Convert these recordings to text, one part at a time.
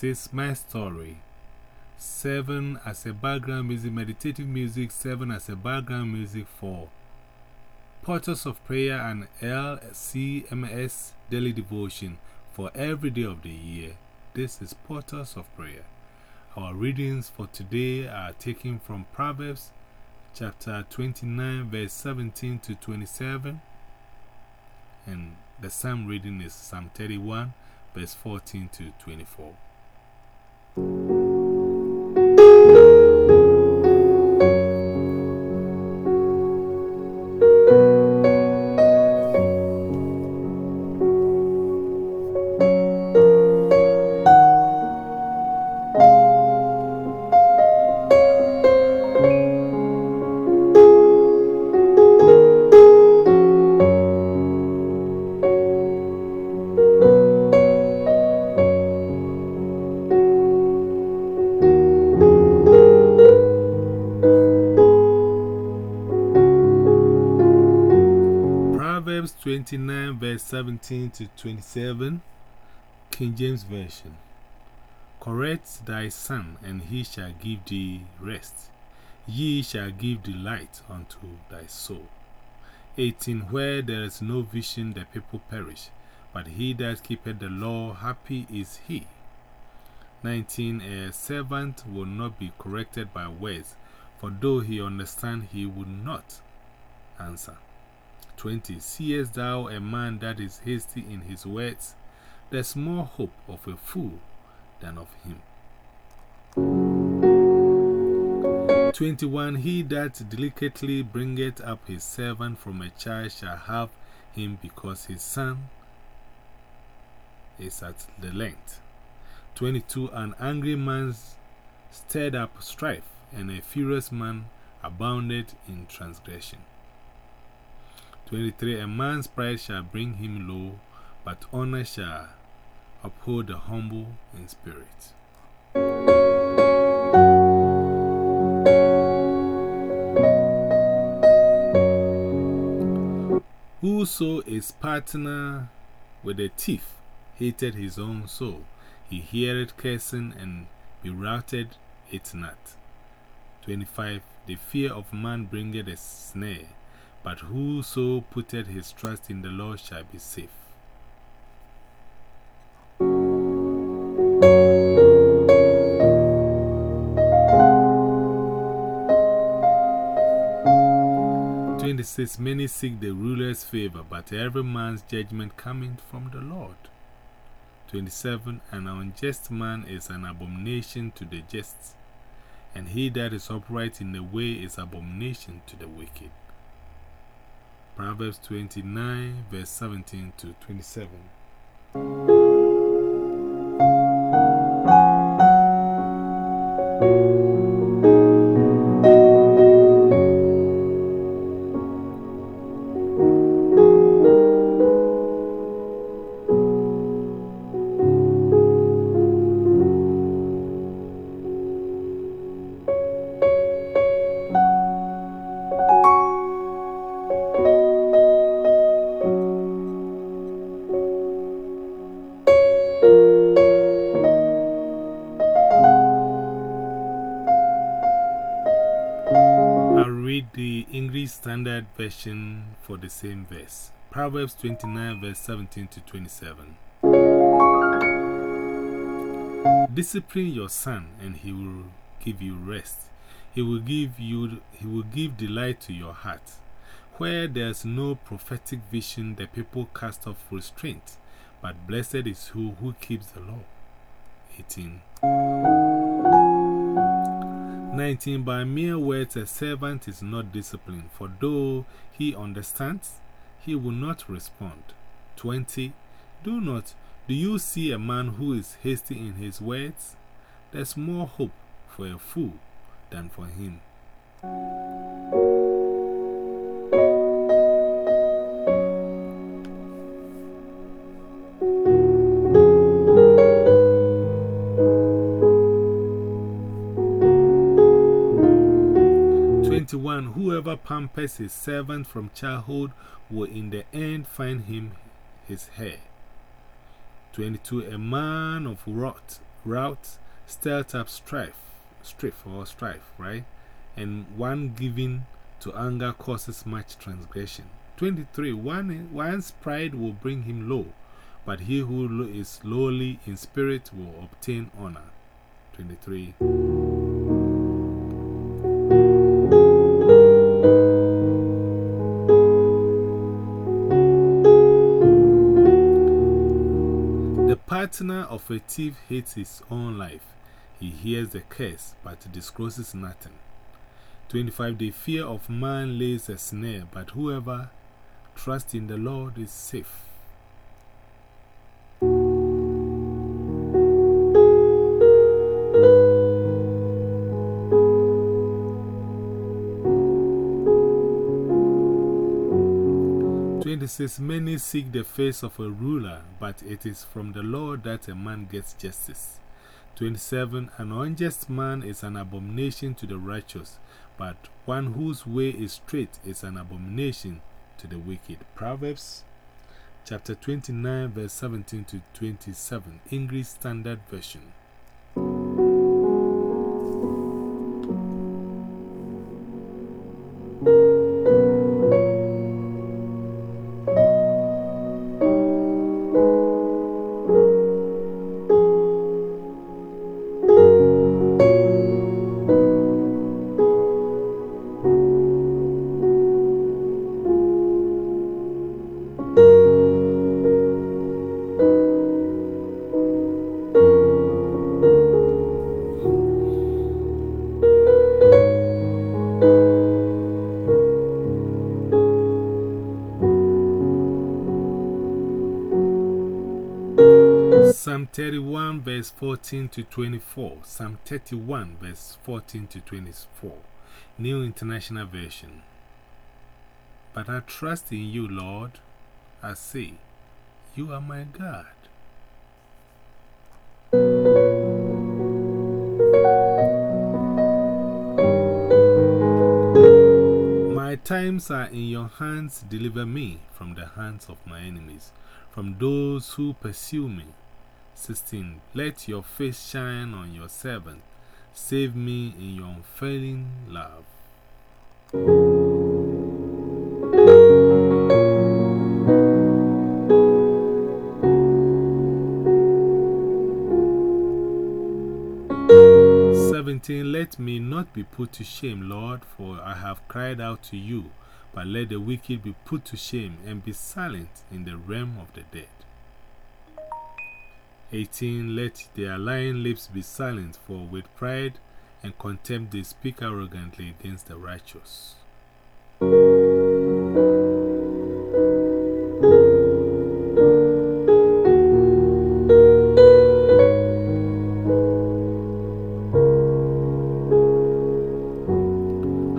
26 My Story. 7 as a background music, meditative music, 7 as a background music for Portals of Prayer and LCMS Daily Devotion for every day of the year. This is Portals of Prayer. Our readings for today are taken from Proverbs chapter 29, verse 17 to 27. And the psalm reading is Psalm 31, verse 14 to 24. Proverbs 29, verse 17 to 27, King James Version. Correct thy son, and he shall give thee rest. Ye shall give delight unto thy soul. 18. Where there is no vision, the people perish, but he that keepeth the law, happy is he. 19. A servant will not be corrected by words, for though he understand, he would not answer. 20. Seest thou a man that is hasty in his words? There's more hope of a fool than of him. 21. He that delicately bringeth up his servant from a child shall have him because his son is at the length. 22. An angry man stirred up strife, and a furious man abounded in transgression. 23. A man's pride shall bring him low, but honor shall uphold the humble in spirit. Whoso is partner with a thief hated his own soul. He heareth cursing and be routed it not. 25. The fear of man bringeth a snare but whoso putteth his trust in the Lord shall be safe. Twenty-six Many seek the ruler's favor, but every man's judgment cometh from the Lord. Twenty-seven An unjust man is an abomination to the just, and he that is upright in the way is abomination to the wicked. Proverbs 29, verse 17 to 27. Version for the same verse. Proverbs 29, verse 17 to 27. Discipline your son, and he will give you rest. He will give, you, he will give delight to your heart. Where there's no prophetic vision, the people cast off restraint. But blessed is who, who keeps the law. 18. 19. By mere words, a servant is not disciplined, for though he understands, he will not respond. 20. Do not, do you see a man who is hasty in his words? There's more hope for a fool than for him. Pampers his servant from childhood will in the end find him his heir. 22 A man of wrath, route, stirred up strife, strife or strife, right? And one given to anger causes much transgression. 23. One, one's pride will bring him low, but he who is lowly in spirit will obtain honor. 23. The partner of a thief hates his own life. He hears the curse, but discloses nothing. 25. The fear of man lays a snare, but whoever trusts in the Lord is safe. Many seek the face of a ruler, but it is from the Lord that a man gets justice. 27 An unjust man is an abomination to the righteous, but one whose way is straight is an abomination to the wicked. Proverbs chapter 29, verse 17 to 27, English Standard Version. 31, verse 14 to 24. Psalm 31, verse 14 to 24. New International Version. But I trust in you, Lord. I say, You are my God. My times are in your hands. Deliver me from the hands of my enemies, from those who pursue me. 16. Let your face shine on your servant. Save me in your unfailing love. Seventeen, let me not be put to shame, Lord, for I have cried out to you. But let the wicked be put to shame and be silent in the realm of the dead. 18. Let their lying lips be silent, for with pride and contempt they speak arrogantly against the righteous.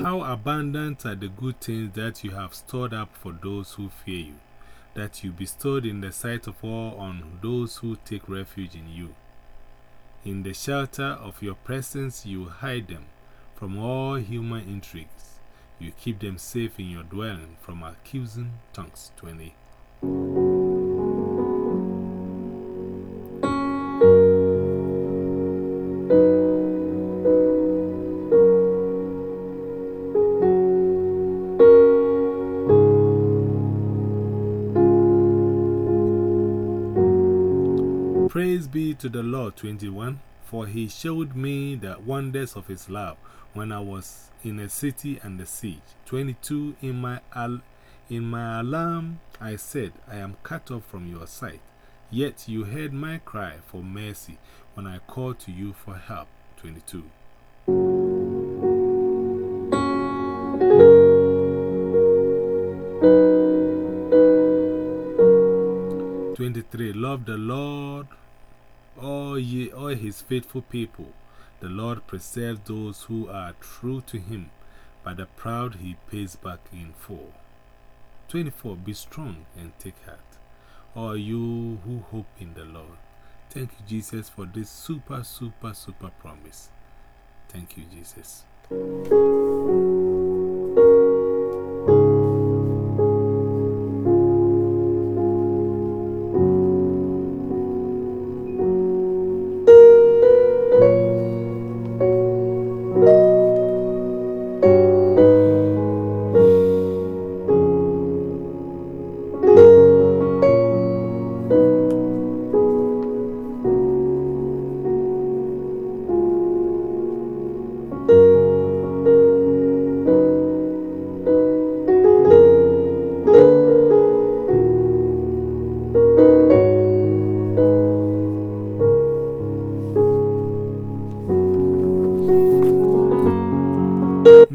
How abundant are the good things that you have stored up for those who fear you! That you bestowed in the sight of all on those who take refuge in you. In the shelter of your presence, you hide them from all human intrigues. You keep them safe in your dwelling from accusing tongues. 20. To the Lord. 21. For he showed me the wonders of his love when I was in a city under siege. 22. In my, in my alarm, I said, I am cut off from your sight. Yet you heard my cry for mercy when I called to you for help. 22. 23. Love the Lord, all, ye, all his faithful people. The Lord preserves those who are true to him, but the proud he pays back in full. 24. Be strong and take heart, all you who hope in the Lord. Thank you, Jesus, for this super, super, super promise. Thank you, Jesus.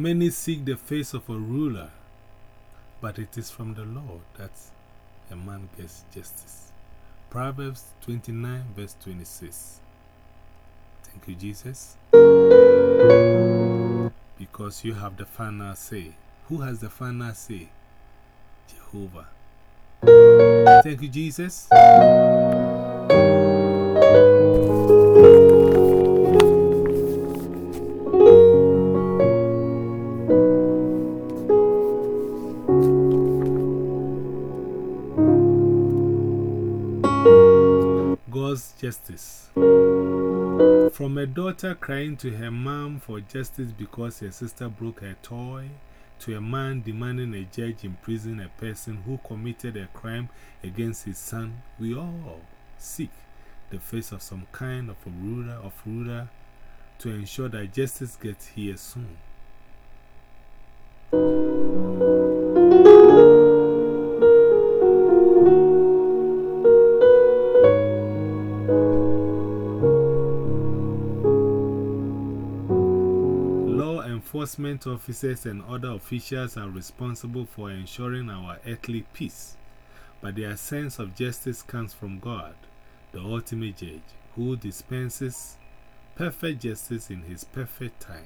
Many seek the face of a ruler, but it is from the Lord that a man gets justice. Proverbs 29, verse 26. Thank you, Jesus. Because you have the final say. Who has the final say? Jehovah. Thank you, Jesus. Justice. From a daughter crying to her mom for justice because her sister broke her toy, to a man demanding a judge imprison a person who committed a crime against his son, we all seek the face of some kind of a ruler of ruler to ensure that justice gets here soon. Enforcement officers and other officials are responsible for ensuring our earthly peace, but their sense of justice comes from God, the ultimate judge, who dispenses perfect justice in His perfect time.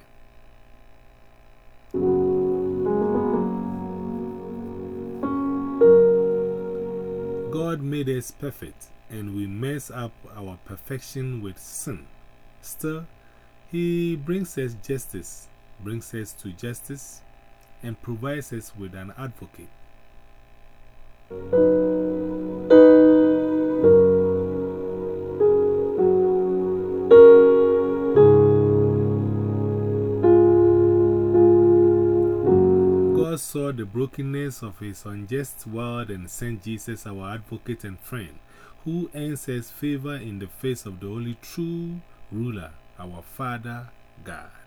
God made us perfect, and we mess up our perfection with sin. Still, He brings us justice brings us to justice, and provides us with an advocate. God saw the brokenness of his unjust world and sent Jesus, our advocate and friend, who earns us favor in the face of the only true ruler, our Father God.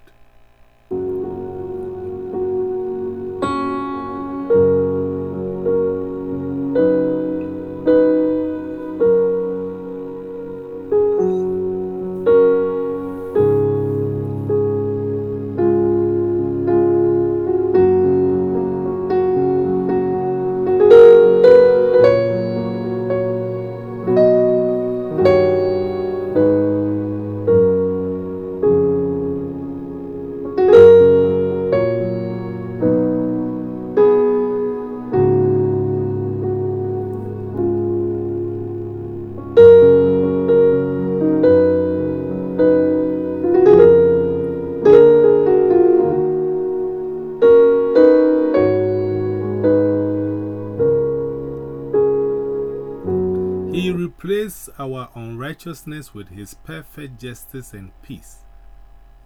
Replace our unrighteousness with His perfect justice and peace.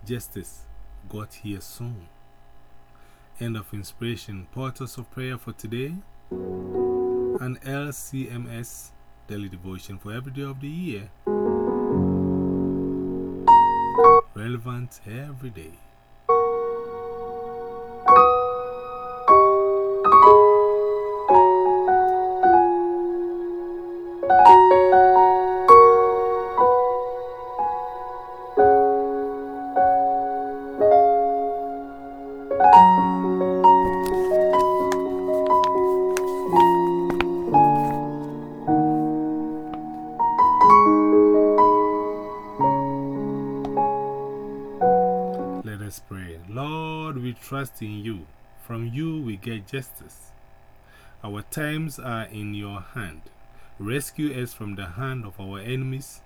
Justice got here soon. End of inspiration. Portals of prayer for today. An LCMS daily devotion for every day of the year. Relevant every day. Trust in you. From you we get justice. Our times are in your hand. Rescue us from the hand of our enemies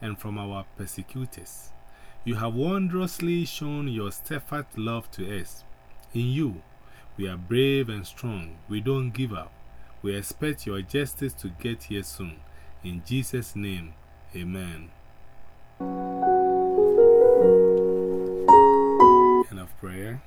and from our persecutors. You have wondrously shown your steadfast love to us. In you, we are brave and strong. We don't give up. We expect your justice to get here soon. In Jesus' name, amen. End of prayer.